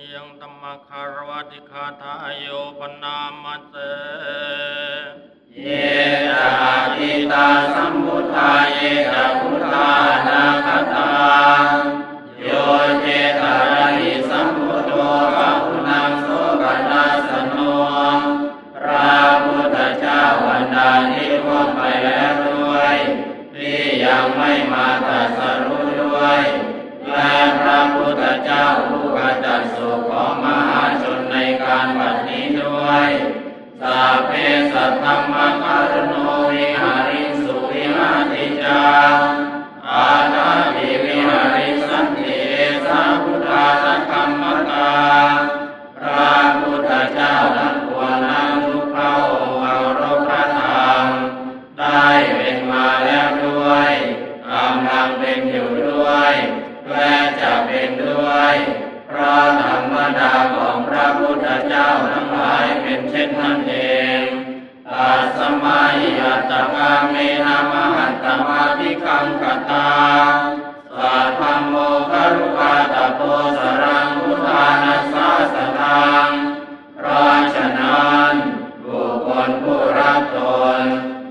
ียังธรรมคารวติคาทายโยปนามัสเสเยตาทิตาสัมพุทธาเยตาพุทธานาคตาโยเจตาริสัมพุทโธพระพุนังโสกนาสโนพระพุทธเจ้าวันดาที่พ้นไปแล้วด้วยที่ยังไม่มาต มาธิกังกตาสัทธมโมคารุปาตโพสรังพุทธานัสสาสตังเพราะฉะนั้นบุคคลผู้รับตน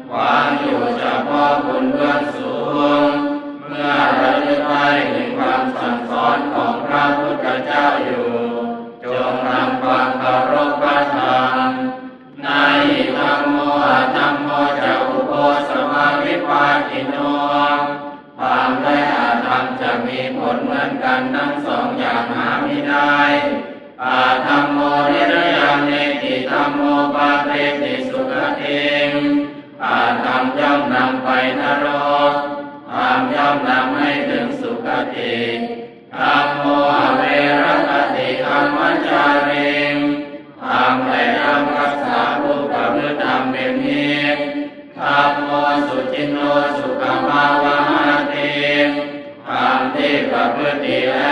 หวังอยู่เฉพาะคุณเบื้องสูง เมื่อระลึกได้ถึงความสั่งสอนของพระพุทธเจ้าอยู่ จงทำความเคารพพระธรรมในธรรมโมอะธรรมโมจะอุโปสมาวิปาทิโน ผลเหมือนกันทั้งสองอย่างหาไม่ได้อาธรรมโมนิรยังเนติธรรมโมปาเตติสุขเองอาธรรมย่อมนำไปนรกธรรมย่อมนำให้ถึงสุคติธรรมโมอเวรคติธรรมจาริงธรรมแต่ธรรมรักษาผู้ประพฤติธรรมเป็นนิจธรรมโมสุจินโน ห